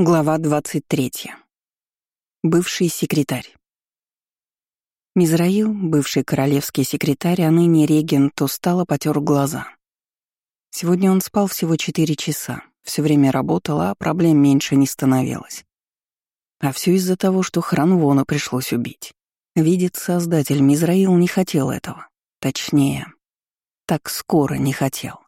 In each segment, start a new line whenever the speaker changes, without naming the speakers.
Глава 23. Бывший секретарь. Мизраил, бывший королевский секретарь, а ныне регент, устало потер глаза. Сегодня он спал всего четыре часа, все время работал, а проблем меньше не становилось. А все из-за того, что Хранвона пришлось убить. Видит Создатель, Мизраил не хотел этого. Точнее, так скоро не хотел.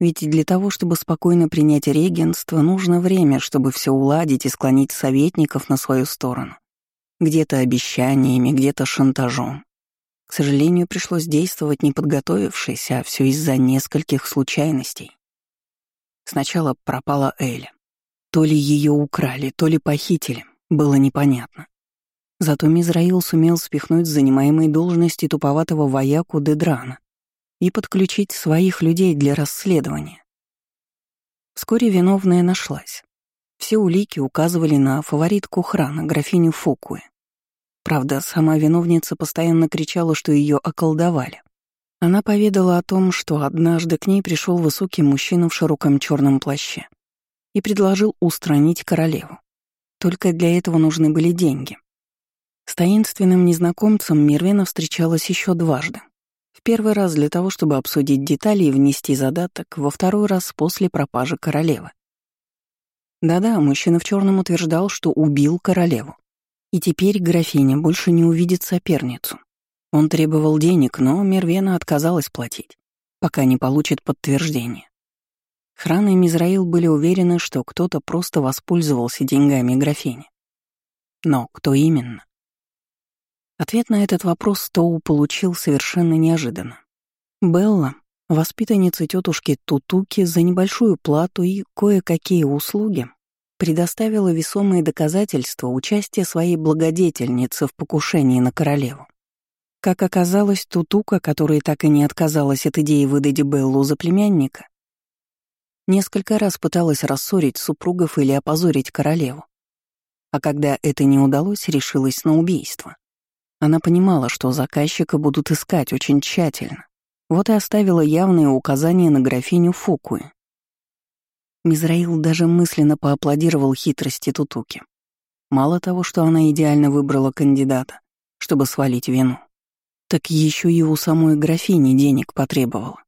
Ведь для того, чтобы спокойно принять регенство, нужно время, чтобы все уладить и склонить советников на свою сторону. Где-то обещаниями, где-то шантажом. К сожалению, пришлось действовать не подготовившись, а все из-за нескольких случайностей. Сначала пропала Эля. То ли ее украли, то ли похитили, было непонятно. Зато Мизраил сумел спихнуть с занимаемой должности туповатого вояку Дедрана, и подключить своих людей для расследования. Вскоре виновная нашлась. Все улики указывали на фаворитку храна, графиню Фукуэ. Правда, сама виновница постоянно кричала, что ее околдовали. Она поведала о том, что однажды к ней пришел высокий мужчина в широком черном плаще и предложил устранить королеву. Только для этого нужны были деньги. С таинственным незнакомцем Мирвена встречалась еще дважды. В первый раз для того, чтобы обсудить детали и внести задаток, во второй раз после пропажи королевы. Да-да, мужчина в черном утверждал, что убил королеву. И теперь графиня больше не увидит соперницу. Он требовал денег, но Мервена отказалась платить, пока не получит подтверждение. Хран и Мизраил были уверены, что кто-то просто воспользовался деньгами графини. Но кто именно? Ответ на этот вопрос Тоу получил совершенно неожиданно. Белла, воспитанница тетушки Тутуки, за небольшую плату и кое-какие услуги предоставила весомые доказательства участия своей благодетельницы в покушении на королеву. Как оказалось, Тутука, которая так и не отказалась от идеи выдать Беллу за племянника, несколько раз пыталась рассорить супругов или опозорить королеву. А когда это не удалось, решилась на убийство. Она понимала, что заказчика будут искать очень тщательно. Вот и оставила явные указания на графиню Фукуи. Мизраил даже мысленно поаплодировал хитрости Тутуки. Мало того, что она идеально выбрала кандидата, чтобы свалить вину, так еще и у самой графини денег потребовала.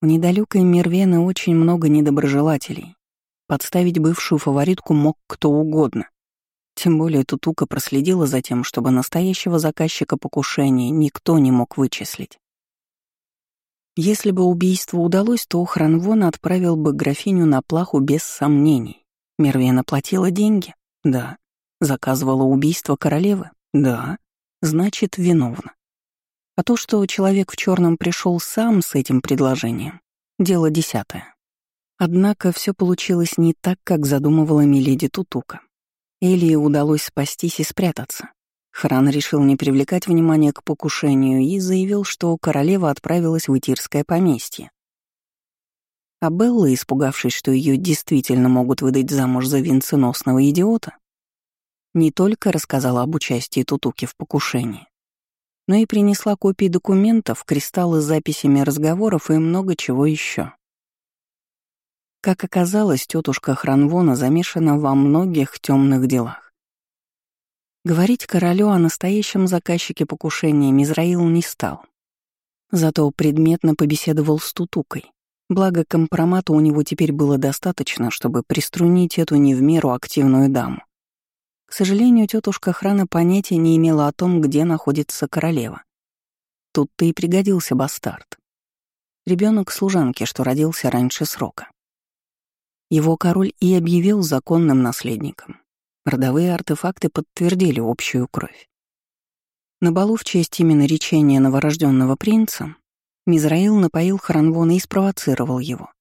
В недалекой Мервены очень много недоброжелателей. Подставить бывшую фаворитку мог кто угодно. Тем более Тутука проследила за тем, чтобы настоящего заказчика покушения никто не мог вычислить. Если бы убийство удалось, то Хранвон отправил бы графиню на плаху без сомнений. Мервена платила деньги? Да. Заказывала убийство королевы? Да. Значит, виновна. А то, что человек в черном пришел сам с этим предложением, дело десятое. Однако все получилось не так, как задумывала Миледи Тутука. Элии удалось спастись и спрятаться. Хран решил не привлекать внимания к покушению и заявил, что королева отправилась в Итирское поместье. А Белла, испугавшись, что ее действительно могут выдать замуж за венценосного идиота, не только рассказала об участии Тутуки в покушении, но и принесла копии документов, кристаллы с записями разговоров и много чего еще. Как оказалось, тетушка Хранвона замешана во многих темных делах. Говорить королю о настоящем заказчике покушения Мизраил не стал. Зато предметно побеседовал с Тутукой. Благо, компромата у него теперь было достаточно, чтобы приструнить эту не в меру активную даму. К сожалению, тетушка охрана понятия не имела о том, где находится королева. Тут-то и пригодился бастард. Ребенок служанки, что родился раньше срока. Его король и объявил законным наследником. Родовые артефакты подтвердили общую кровь. На балу в честь именно речения новорожденного принца Мизраил напоил Хранвона и спровоцировал его.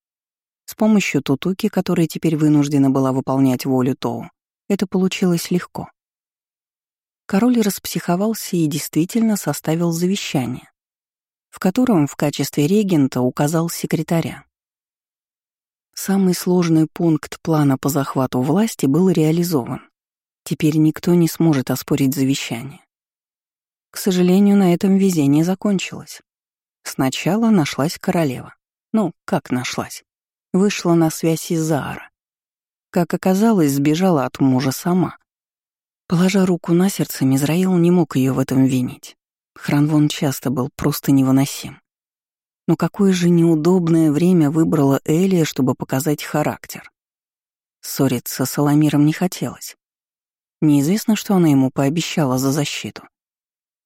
С помощью Тутуки, которая теперь вынуждена была выполнять волю Тоу, это получилось легко. Король распсиховался и действительно составил завещание, в котором в качестве регента указал секретаря. Самый сложный пункт плана по захвату власти был реализован. Теперь никто не сможет оспорить завещание. К сожалению, на этом везение закончилось. Сначала нашлась королева. Ну, как нашлась? Вышла на связь из Заара. Как оказалось, сбежала от мужа сама. Положа руку на сердце, Мизраил не мог ее в этом винить. Хранвон часто был просто невыносим. Но какое же неудобное время выбрала Элия, чтобы показать характер. Ссориться с Аламиром не хотелось. Неизвестно, что она ему пообещала за защиту.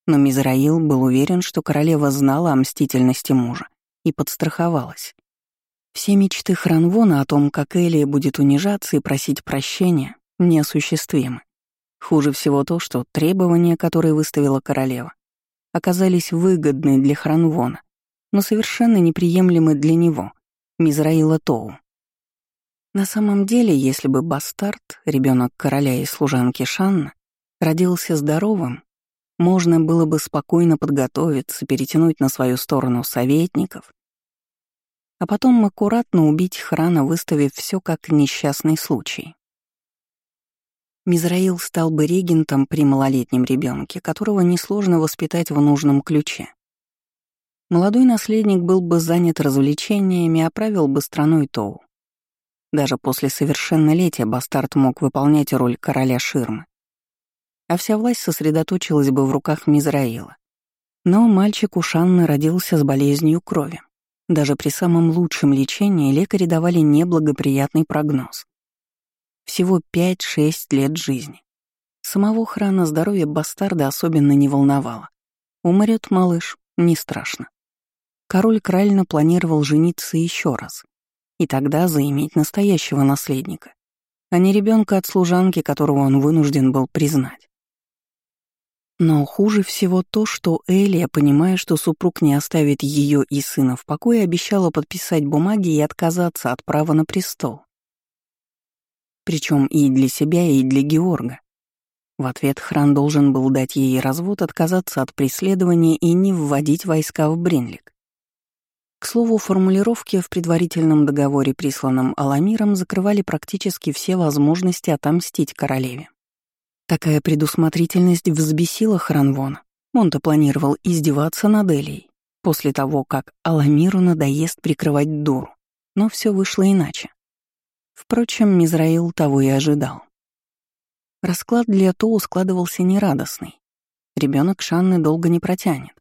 Но Мизраил был уверен, что королева знала о мстительности мужа и подстраховалась. Все мечты Хранвона о том, как Элия будет унижаться и просить прощения, неосуществимы. Хуже всего то, что требования, которые выставила королева, оказались выгодны для Хранвона, но совершенно неприемлемы для него, Мизраила Тоу. На самом деле, если бы бастард, ребенок короля и служанки Шанна, родился здоровым, можно было бы спокойно подготовиться, перетянуть на свою сторону советников, а потом аккуратно убить Храна, выставив все как несчастный случай. Мизраил стал бы регентом при малолетнем ребенке, которого несложно воспитать в нужном ключе. Молодой наследник был бы занят развлечениями, а правил бы страной Тоу. Даже после совершеннолетия бастард мог выполнять роль короля ширмы. А вся власть сосредоточилась бы в руках Мизраила. Но мальчик у Шанны родился с болезнью крови. Даже при самом лучшем лечении лекари давали неблагоприятный прогноз. Всего 5-6 лет жизни. Самого храна здоровья бастарда особенно не волновало. Умрет малыш, не страшно. Король крально планировал жениться еще раз. И тогда заиметь настоящего наследника, а не ребенка от служанки, которого он вынужден был признать. Но хуже всего то, что Элия, понимая, что супруг не оставит ее и сына в покое, обещала подписать бумаги и отказаться от права на престол. Причем и для себя, и для Георга. В ответ Хран должен был дать ей развод, отказаться от преследования и не вводить войска в Бринлик. К слову, формулировки в предварительном договоре, присланном Аламиром, закрывали практически все возможности отомстить королеве. Такая предусмотрительность взбесила Хранвона. Он-то планировал издеваться над Элией, после того, как Аламиру надоест прикрывать дуру. Но все вышло иначе. Впрочем, Мизраил того и ожидал. Расклад для Тоу складывался нерадостный. Ребенок Шанны долго не протянет.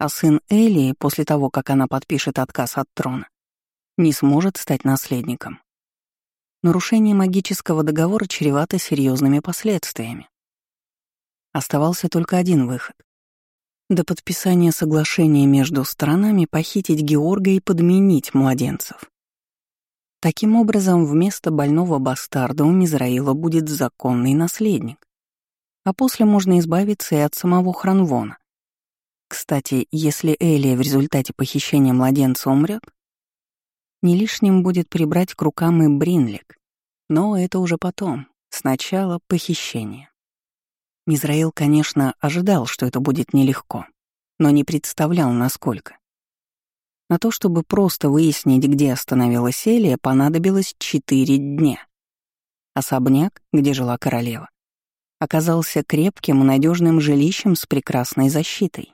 А сын Элии, после того, как она подпишет отказ от трона, не сможет стать наследником. Нарушение магического договора чревато серьезными последствиями. Оставался только один выход. До подписания соглашения между сторонами похитить Георга и подменить младенцев. Таким образом, вместо больного бастарда у Мизраила будет законный наследник. А после можно избавиться и от самого Хранвона. Кстати, если Элия в результате похищения младенца умрет, не лишним будет прибрать к рукам и Бринлик. Но это уже потом. Сначала похищение. Мизраил, конечно, ожидал, что это будет нелегко, но не представлял, насколько. На то, чтобы просто выяснить, где остановилась Элия, понадобилось четыре дня. Особняк, где жила королева, оказался крепким и надежным жилищем с прекрасной защитой.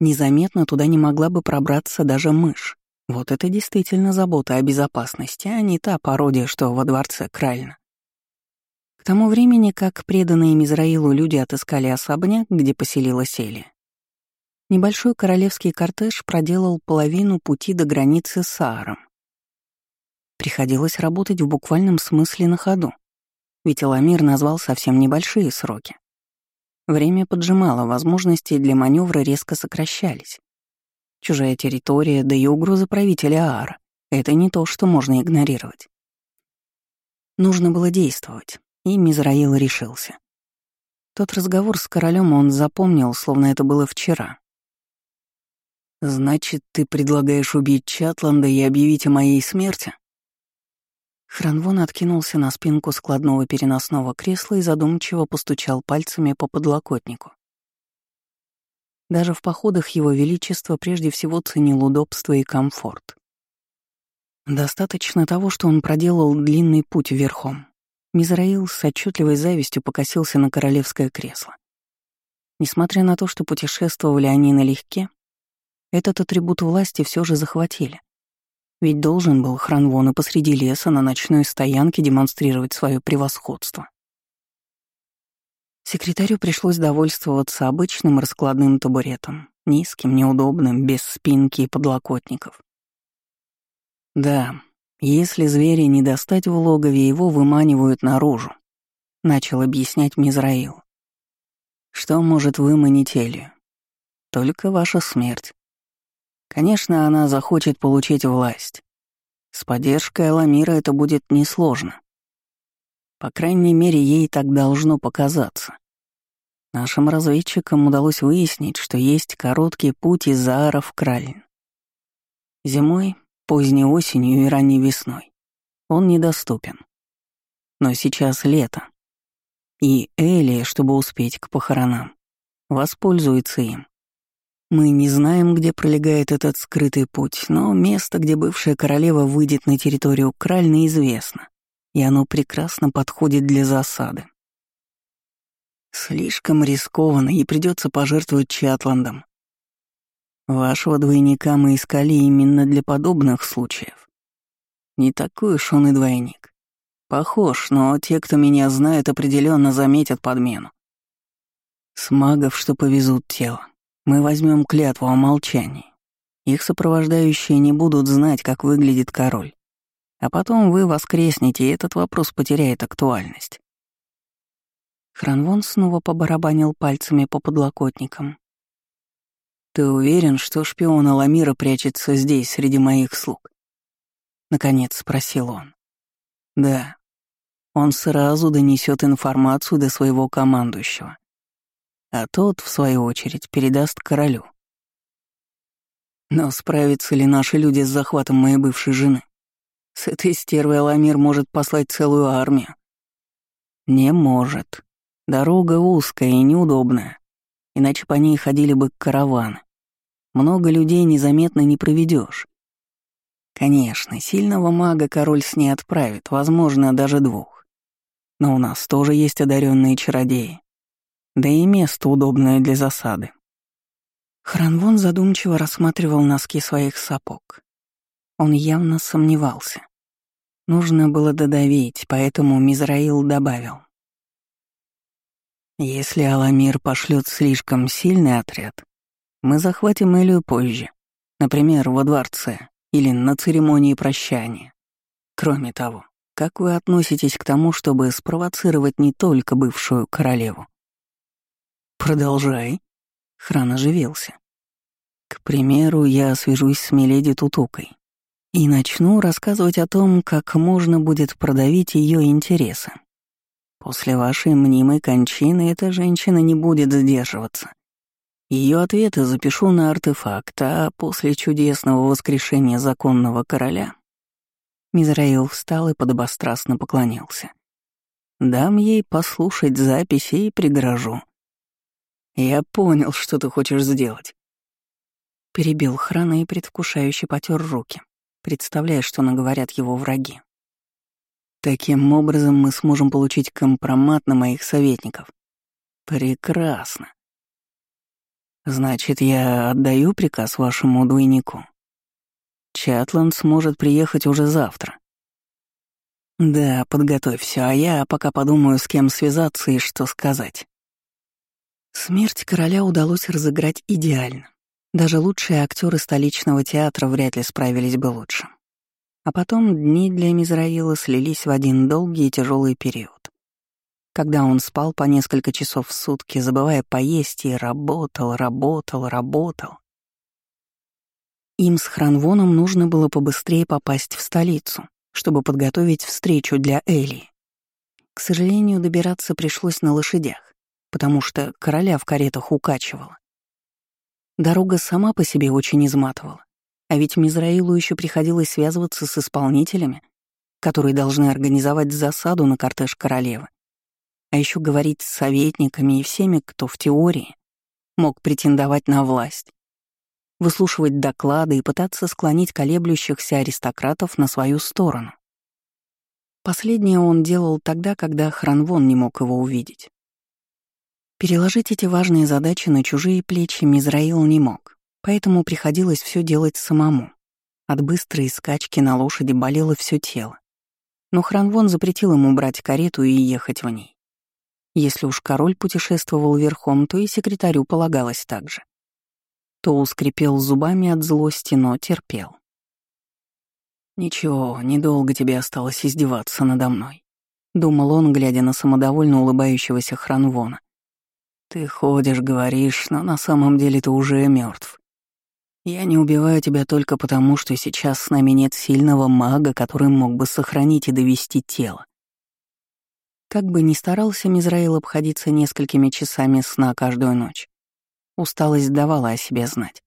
Незаметно туда не могла бы пробраться даже мышь. Вот это действительно забота о безопасности, а не та пародия, что во дворце Кральна. К тому времени, как преданные Мизраилу люди отыскали особняк, где поселилась Элия, Небольшой королевский кортеж проделал половину пути до границы с Сааром. Приходилось работать в буквальном смысле на ходу, ведь Эламир назвал совсем небольшие сроки. Время поджимало, возможности для маневра резко сокращались. Чужая территория, да и угрозы правителя Аара — это не то, что можно игнорировать. Нужно было действовать, и Мизраил решился. Тот разговор с королем он запомнил, словно это было вчера, «Значит, ты предлагаешь убить Чатланда и объявить о моей смерти?» Хранвон откинулся на спинку складного переносного кресла и задумчиво постучал пальцами по подлокотнику. Даже в походах его величество прежде всего ценил удобство и комфорт. Достаточно того, что он проделал длинный путь верхом. Мизраил с отчетливой завистью покосился на королевское кресло. Несмотря на то, что путешествовали они налегке, этот атрибут власти все же захватили. Ведь должен был Хранвон и посреди леса на ночной стоянке демонстрировать свое превосходство. Секретарю пришлось довольствоваться обычным раскладным табуретом, низким, неудобным, без спинки и подлокотников. Да, если звери не достать в логове, его выманивают наружу, начал объяснять Мизраил. Что может выманить Элию? Только ваша смерть. Конечно, она захочет получить власть. С поддержкой Аламира это будет несложно. По крайней мере, ей так должно показаться. Нашим разведчикам удалось выяснить, что есть короткий путь из Заара в Кралин. Зимой, поздней осенью и ранней весной он недоступен. Но сейчас лето, и Элия, чтобы успеть к похоронам, воспользуется им. Мы не знаем, где пролегает этот скрытый путь, но место, где бывшая королева выйдет на территорию Кральны, известно, и оно прекрасно подходит для засады. Слишком рискованно, и придется пожертвовать Чатландом. Вашего двойника мы искали именно для подобных случаев. Не такой уж он и двойник. Похож, но те, кто меня знает, определенно заметят подмену. С магов, что повезут тело, мы возьмем клятву о молчании. Их сопровождающие не будут знать, как выглядит король. А потом вы воскреснете, и этот вопрос потеряет актуальность. Хранвон снова побарабанил пальцами по подлокотникам. «Ты уверен, что шпион Аламира прячется здесь, среди моих слуг?» Наконец спросил он. «Да. Он сразу донесет информацию до своего командующего. А тот, в свою очередь, передаст королю. Но справятся ли наши люди с захватом моей бывшей жены? С этой стервой Аламир может послать целую армию. Не может. Дорога узкая и неудобная, иначе по ней ходили бы караваны. Много людей незаметно не проведешь. Конечно, сильного мага король с ней отправит, возможно, даже двух. Но у нас тоже есть одаренные чародеи. Да и место удобное для засады. Хранвон задумчиво рассматривал носки своих сапог. Он явно сомневался. Нужно было додавить, поэтому Мизраил добавил. Если Аламир пошлет слишком сильный отряд, мы захватим Элию позже, например, во дворце или на церемонии прощания. Кроме того, как вы относитесь к тому, чтобы спровоцировать не только бывшую королеву? Продолжай. Хран оживился. К примеру, я свяжусь с Миледи Тутукой и начну рассказывать о том, как можно будет продавить ее интересы. После вашей мнимой кончины эта женщина не будет сдерживаться. Ее ответы запишу на артефакт, а после чудесного воскрешения законного короля... Мизраил встал и подобострастно поклонился. Дам ей послушать записи и пригрожу. Я понял, что ты хочешь сделать. Перебил храна и предвкушающе потер руки, представляя, что наговорят его враги. Таким образом мы сможем получить компромат на моих советников. Прекрасно. Значит, я отдаю приказ вашему двойнику. Чатланд сможет приехать уже завтра. Да, подготовь все, а я пока подумаю, с кем связаться и что сказать. Смерть короля удалось разыграть идеально. Даже лучшие актеры столичного театра вряд ли справились бы лучше. А потом дни для Мизраила слились в один долгий и тяжелый период. Когда он спал по несколько часов в сутки, забывая поесть, и работал, работал, работал. Им с Хранвоном нужно было побыстрее попасть в столицу, чтобы подготовить встречу для Эли. К сожалению, добираться пришлось на лошадях, потому что короля в каретах укачивало. Дорога сама по себе очень изматывала. А ведь Мизраилу еще приходилось связываться с исполнителями, которые должны организовать засаду на кортеж королевы. А еще говорить с советниками и всеми, кто в теории мог претендовать на власть. Выслушивать доклады и пытаться склонить колеблющихся аристократов на свою сторону. Последнее он делал тогда, когда Хранвон не мог его увидеть. Переложить эти важные задачи на чужие плечи Мизраил не мог поэтому приходилось все делать самому. От быстрой скачки на лошади болело все тело. Но Хранвон запретил ему брать карету и ехать в ней. Если уж король путешествовал верхом, то и секретарю полагалось так же. То ускрипел зубами от злости, но терпел. «Ничего, недолго тебе осталось издеваться надо мной», — думал он, глядя на самодовольно улыбающегося Хранвона. «Ты ходишь, говоришь, но на самом деле ты уже мертв. Я не убиваю тебя только потому, что сейчас с нами нет сильного мага, который мог бы сохранить и довести тело. Как бы ни старался Мизраил обходиться несколькими часами сна каждую ночь, усталость давала о себе знать.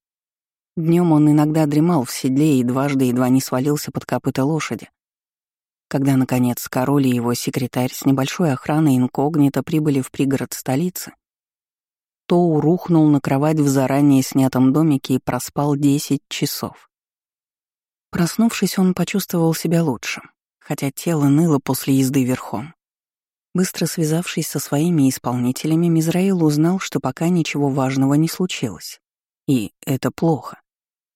Днем он иногда дремал в седле и дважды едва не свалился под копыта лошади. Когда, наконец, король и его секретарь с небольшой охраной инкогнито прибыли в пригород столицы, Тоу рухнул на кровать в заранее снятом домике и проспал 10 часов. Проснувшись, он почувствовал себя лучше, хотя тело ныло после езды верхом. Быстро связавшись со своими исполнителями, Мизраил узнал, что пока ничего важного не случилось. И это плохо.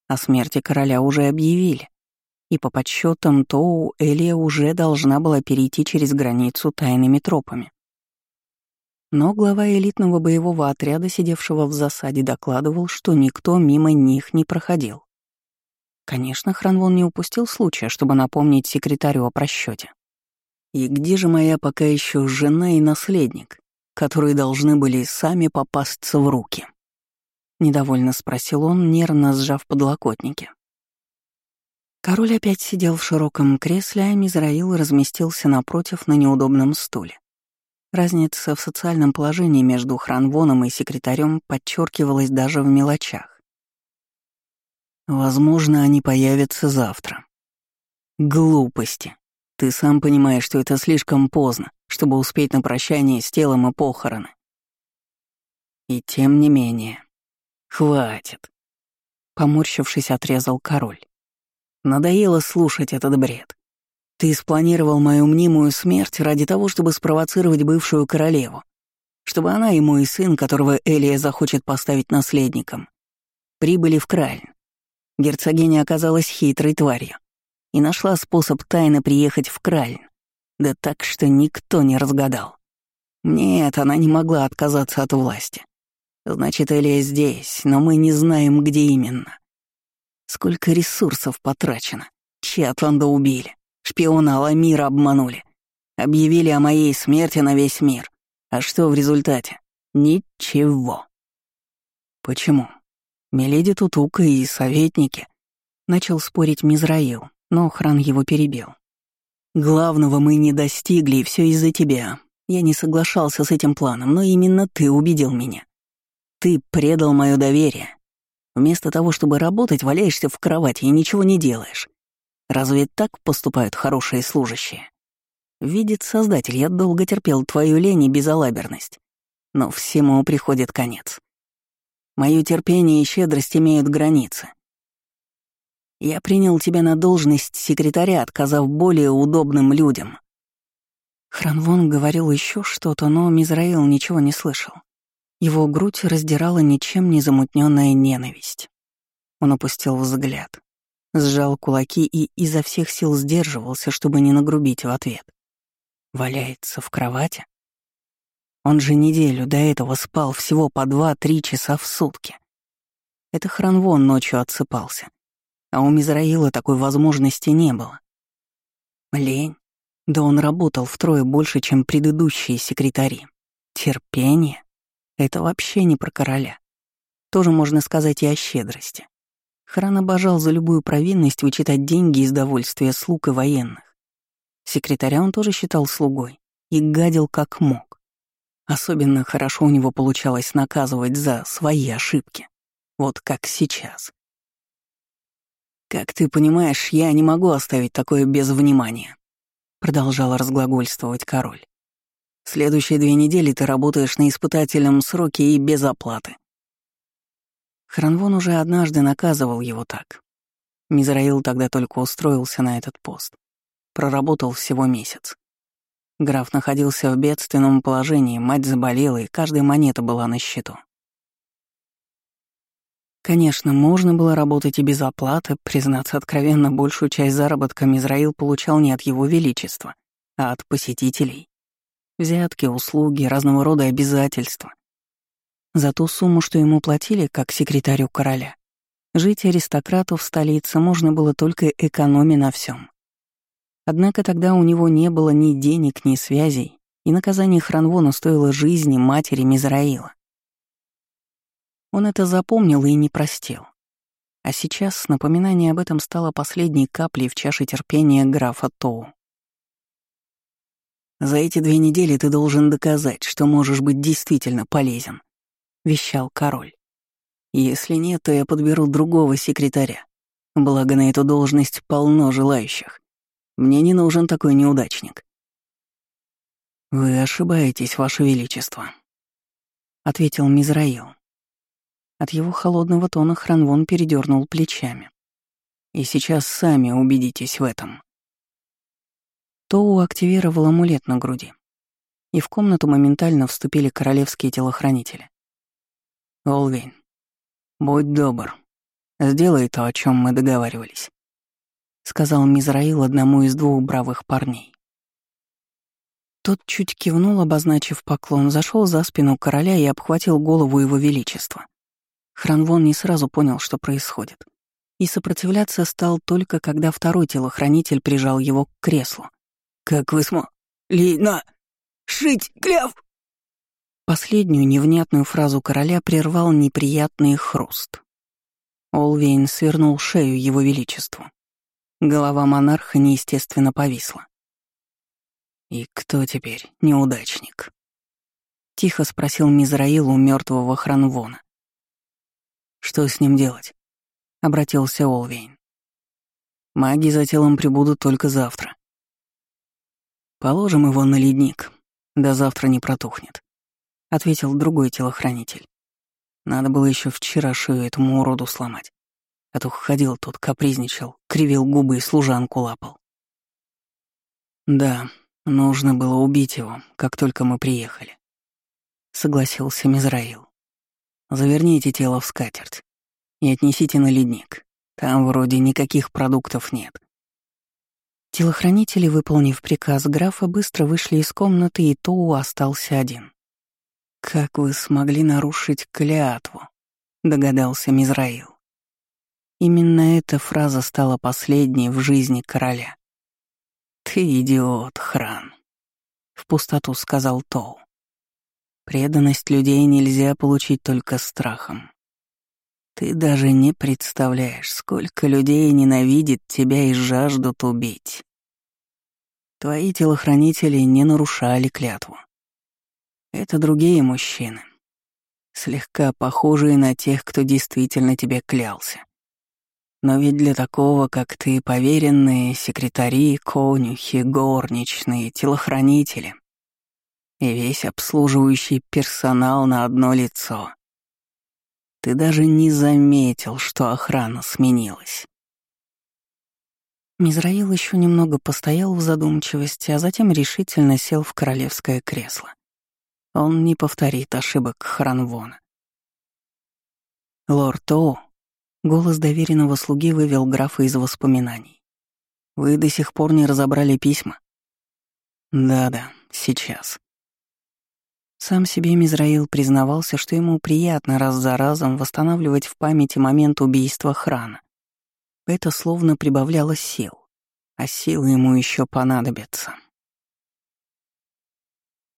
О смерти короля уже объявили. И по подсчетам Тоу Элия уже должна была перейти через границу тайными тропами. Но глава элитного боевого отряда, сидевшего в засаде, докладывал, что никто мимо них не проходил. Конечно, Хранвон не упустил случая, чтобы напомнить секретарю о просчете. И где же моя пока еще жена и наследник, которые должны были сами попасться в руки? Недовольно спросил он, нервно сжав подлокотники. Король опять сидел в широком кресле, а Мизраил разместился напротив на неудобном стуле. Разница в социальном положении между Хранвоном и секретарем подчеркивалась даже в мелочах. Возможно, они появятся завтра. Глупости. Ты сам понимаешь, что это слишком поздно, чтобы успеть на прощание с телом и похороны. И тем не менее. Хватит. Поморщившись, отрезал король. Надоело слушать этот бред. Ты спланировал мою мнимую смерть ради того, чтобы спровоцировать бывшую королеву, чтобы она и мой сын, которого Элия захочет поставить наследником, прибыли в Кральн. Герцогиня оказалась хитрой тварью и нашла способ тайно приехать в Кральн, да так, что никто не разгадал. Нет, она не могла отказаться от власти. Значит, Элия здесь, но мы не знаем, где именно. Сколько ресурсов потрачено. Чатланда убили. Шпиона Аламира обманули. Объявили о моей смерти на весь мир. А что в результате? Ничего. Почему? Меледи Тутука и советники. Начал спорить Мизраил, но охран его перебил. Главного мы не достигли, и все из-за тебя. Я не соглашался с этим планом, но именно ты убедил меня. Ты предал мое доверие. Вместо того, чтобы работать, валяешься в кровати и ничего не делаешь. Разве так поступают хорошие служащие? Видит Создатель, я долго терпел твою лень и безалаберность. Но всему приходит конец. Мое терпение и щедрость имеют границы. Я принял тебя на должность секретаря, отказав более удобным людям. Хранвон говорил еще что-то, но Мизраил ничего не слышал. Его грудь раздирала ничем не замутненная ненависть. Он опустил взгляд сжал кулаки и изо всех сил сдерживался, чтобы не нагрубить в ответ. Валяется в кровати? Он же неделю до этого спал всего по два-три часа в сутки. Это Хранвон ночью отсыпался, а у Мизраила такой возможности не было. Лень? Да он работал втрое больше, чем предыдущие секретари. Терпение? Это вообще не про короля. Тоже можно сказать и о щедрости. Хран обожал за любую провинность вычитать деньги из довольствия слуг и военных. Секретаря он тоже считал слугой и гадил как мог. Особенно хорошо у него получалось наказывать за свои ошибки. Вот как сейчас. «Как ты понимаешь, я не могу оставить такое без внимания», — продолжал разглагольствовать король. «Следующие две недели ты работаешь на испытательном сроке и без оплаты. Хранвон уже однажды наказывал его так. Мизраил тогда только устроился на этот пост. Проработал всего месяц. Граф находился в бедственном положении, мать заболела, и каждая монета была на счету. Конечно, можно было работать и без оплаты, признаться откровенно, большую часть заработка Мизраил получал не от его величества, а от посетителей. Взятки, услуги, разного рода обязательства. За ту сумму, что ему платили, как секретарю короля, жить аристократу в столице можно было только экономя на всем. Однако тогда у него не было ни денег, ни связей, и наказание Хранвона стоило жизни матери Мизраила. Он это запомнил и не простил. А сейчас напоминание об этом стало последней каплей в чаше терпения графа Тоу. «За эти две недели ты должен доказать, что можешь быть действительно полезен», — вещал король. «Если нет, то я подберу другого секретаря. Благо на эту должность полно желающих. Мне не нужен такой неудачник». «Вы ошибаетесь, Ваше Величество», — ответил Мизраил. От его холодного тона Хранвон передернул плечами. «И сейчас сами убедитесь в этом». Тоу активировал амулет на груди, и в комнату моментально вступили королевские телохранители. «Олвейн, будь добр, сделай то, о чем мы договаривались», — сказал Мизраил одному из двух бравых парней. Тот чуть кивнул, обозначив поклон, зашел за спину короля и обхватил голову его величества. Хранвон не сразу понял, что происходит. И сопротивляться стал только, когда второй телохранитель прижал его к креслу. «Как вы смо... Лина... Шить кляв!» Последнюю невнятную фразу короля прервал неприятный хруст. Олвейн свернул шею его величеству. Голова монарха неестественно повисла. «И кто теперь неудачник?» — тихо спросил Мизраил у мертвого Хранвона. Что с ним делать? Обратился Олвейн. Маги за телом прибудут только завтра. Положим его на ледник. До завтра не протухнет. Ответил другой телохранитель. Надо было еще вчера шею этому уроду сломать. А то ходил тут, капризничал, кривил губы и служанку лапал. Да, нужно было убить его, как только мы приехали. Согласился Мизраил. Заверните тело в скатерть и отнесите на ледник. Там вроде никаких продуктов нет. Телохранители, выполнив приказ графа, быстро вышли из комнаты, и Тоу остался один. «Как вы смогли нарушить клятву?» — догадался Мизраил. Именно эта фраза стала последней в жизни короля. «Ты идиот, Хран», — в пустоту сказал Тоу. Преданность людей нельзя получить только страхом. Ты даже не представляешь, сколько людей ненавидит тебя и жаждут убить. Твои телохранители не нарушали клятву. Это другие мужчины, слегка похожие на тех, кто действительно тебе клялся. Но ведь для такого, как ты, поверенные, секретари, конюхи, горничные, телохранители, и весь обслуживающий персонал на одно лицо. Ты даже не заметил, что охрана сменилась. Мизраил еще немного постоял в задумчивости, а затем решительно сел в королевское кресло. Он не повторит ошибок Хранвона. «Лорд Тоу», — голос доверенного слуги вывел графа из воспоминаний. «Вы до сих пор не разобрали письма?» «Да-да, сейчас», сам себе Мизраил признавался, что ему приятно раз за разом восстанавливать в памяти момент убийства Храна. Это словно прибавляло сил, а силы ему еще понадобятся.